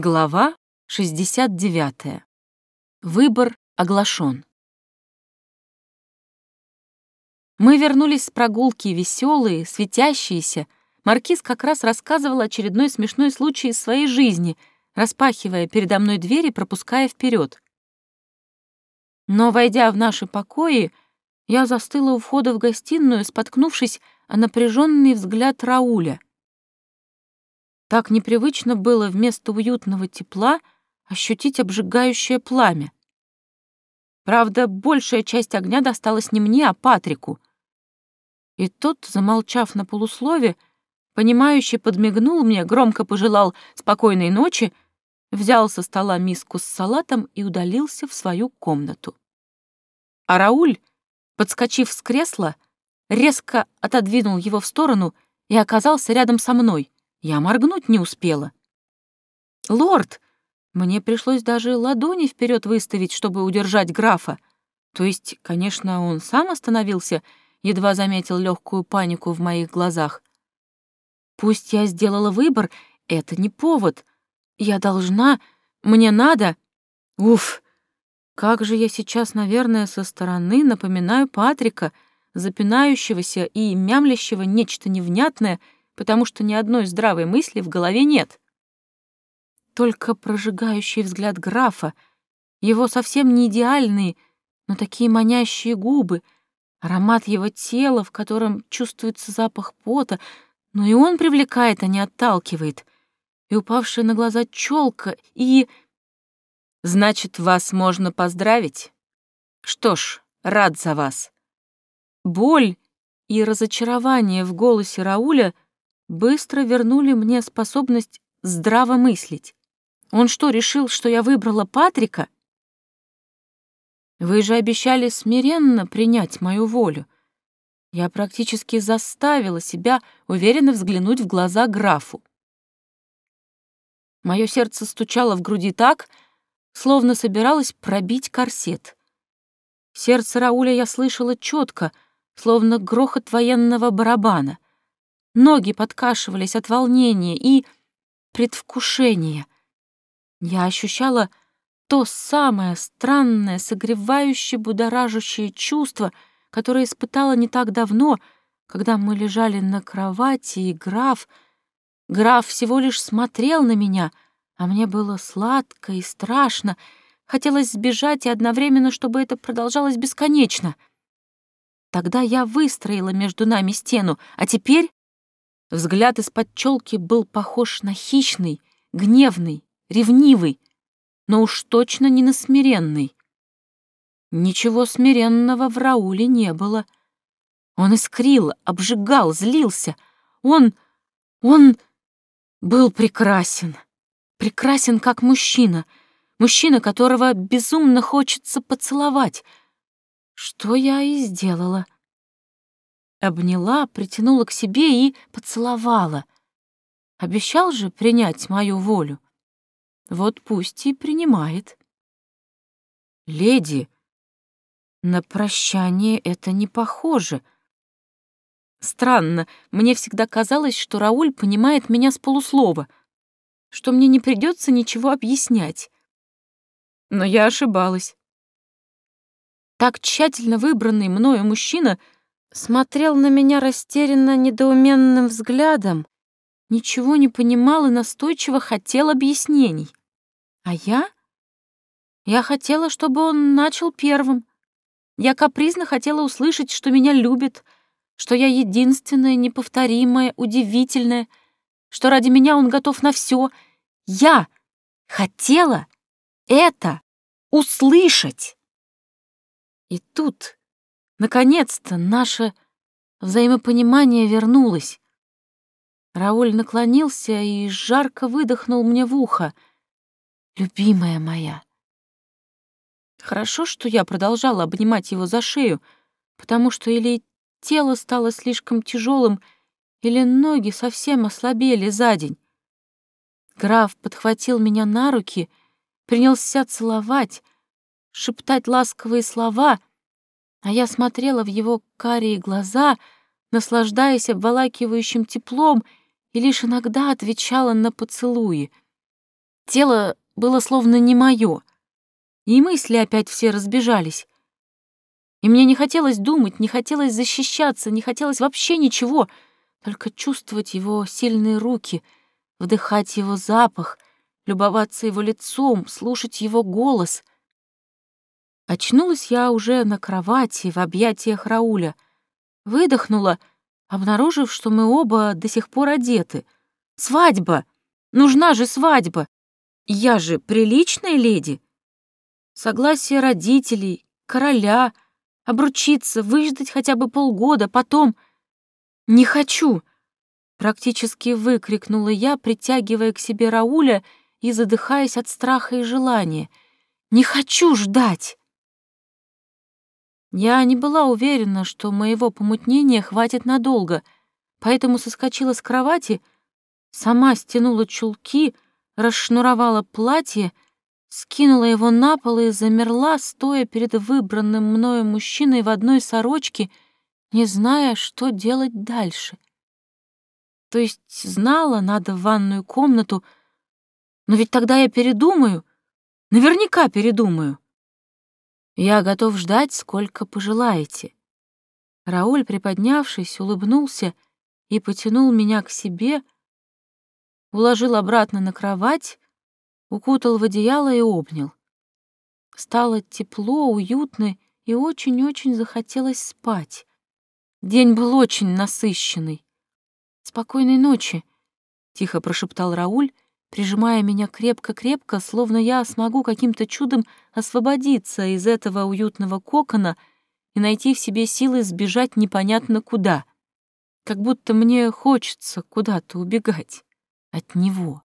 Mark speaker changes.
Speaker 1: Глава 69. Выбор оглашен. Мы вернулись с прогулки веселые, светящиеся. Маркиз как раз рассказывал очередной смешной случай из своей жизни, распахивая передо мной двери, пропуская вперед. Но, войдя в наши покои, я застыла у входа в гостиную, споткнувшись о напряженный взгляд Рауля — так непривычно было вместо уютного тепла ощутить обжигающее пламя. Правда, большая часть огня досталась не мне, а Патрику. И тот, замолчав на полуслове, понимающе подмигнул мне, громко пожелал спокойной ночи, взял со стола миску с салатом и удалился в свою комнату. А Рауль, подскочив с кресла, резко отодвинул его в сторону и оказался рядом со мной — я моргнуть не успела. «Лорд!» Мне пришлось даже ладони вперед выставить, чтобы удержать графа. То есть, конечно, он сам остановился, едва заметил легкую панику в моих глазах. Пусть я сделала выбор, это не повод. Я должна, мне надо. Уф! Как же я сейчас, наверное, со стороны напоминаю Патрика, запинающегося и мямлящего нечто невнятное — потому что ни одной здравой мысли в голове нет. Только прожигающий взгляд графа, его совсем не идеальные, но такие манящие губы, аромат его тела, в котором чувствуется запах пота, но и он привлекает, а не отталкивает, и упавшая на глаза челка, и... Значит, вас можно поздравить? Что ж, рад за вас. Боль и разочарование в голосе Рауля — быстро вернули мне способность здраво мыслить. Он что, решил, что я выбрала Патрика? Вы же обещали смиренно принять мою волю. Я практически заставила себя уверенно взглянуть в глаза графу. Мое сердце стучало в груди так, словно собиралось пробить корсет. Сердце Рауля я слышала четко, словно грохот военного барабана — Ноги подкашивались от волнения и предвкушения. Я ощущала то самое странное, согревающее, будоражащее чувство, которое испытала не так давно, когда мы лежали на кровати, и граф... Граф всего лишь смотрел на меня, а мне было сладко и страшно. Хотелось сбежать и одновременно, чтобы это продолжалось бесконечно. Тогда я выстроила между нами стену, а теперь Взгляд из-под челки был похож на хищный, гневный, ревнивый, но уж точно не на смиренный. Ничего смиренного в Рауле не было. Он искрил, обжигал, злился. Он... он был прекрасен. Прекрасен как мужчина. Мужчина, которого безумно хочется поцеловать. Что я и сделала. — Обняла, притянула к себе и поцеловала. Обещал же принять мою волю. Вот пусть и принимает. Леди, на прощание это не похоже. Странно, мне всегда казалось, что Рауль понимает меня с полуслова, что мне не придется ничего объяснять. Но я ошибалась. Так тщательно выбранный мною мужчина — смотрел на меня растерянно недоуменным взглядом, ничего не понимал и настойчиво хотел объяснений. А я? Я хотела, чтобы он начал первым. Я капризно хотела услышать, что меня любит, что я единственная, неповторимая, удивительная, что ради меня он готов на все. Я хотела это услышать. И тут Наконец-то наше взаимопонимание вернулось. Рауль наклонился и жарко выдохнул мне в ухо. «Любимая моя». Хорошо, что я продолжала обнимать его за шею, потому что или тело стало слишком тяжелым, или ноги совсем ослабели за день. Граф подхватил меня на руки, принялся целовать, шептать ласковые слова — а я смотрела в его карие глаза, наслаждаясь обволакивающим теплом, и лишь иногда отвечала на поцелуи. Тело было словно не мое, и мысли опять все разбежались. И мне не хотелось думать, не хотелось защищаться, не хотелось вообще ничего, только чувствовать его сильные руки, вдыхать его запах, любоваться его лицом, слушать его голос. Очнулась я уже на кровати в объятиях Рауля. Выдохнула, обнаружив, что мы оба до сих пор одеты. Свадьба! Нужна же свадьба! Я же приличная леди. Согласие родителей, короля — обручиться, выждать хотя бы полгода, потом... «Не хочу!» — практически выкрикнула я, притягивая к себе Рауля и задыхаясь от страха и желания. «Не хочу ждать!» Я не была уверена, что моего помутнения хватит надолго, поэтому соскочила с кровати, сама стянула чулки, расшнуровала платье — скинула его на пол и замерла, стоя перед выбранным мною мужчиной в одной сорочке, не зная, что делать дальше. То есть знала, надо в ванную комнату, но ведь тогда я передумаю, наверняка передумаю. Я готов ждать, сколько пожелаете. Рауль, приподнявшись, улыбнулся и потянул меня к себе, уложил обратно на кровать, укутал в одеяло и обнял. Стало тепло, уютно и очень-очень захотелось спать. День был очень насыщенный. «Спокойной ночи», — тихо прошептал Рауль, прижимая меня крепко-крепко, словно я смогу каким-то чудом освободиться из этого уютного кокона и найти в себе силы сбежать непонятно куда. Как будто мне хочется куда-то убегать от него.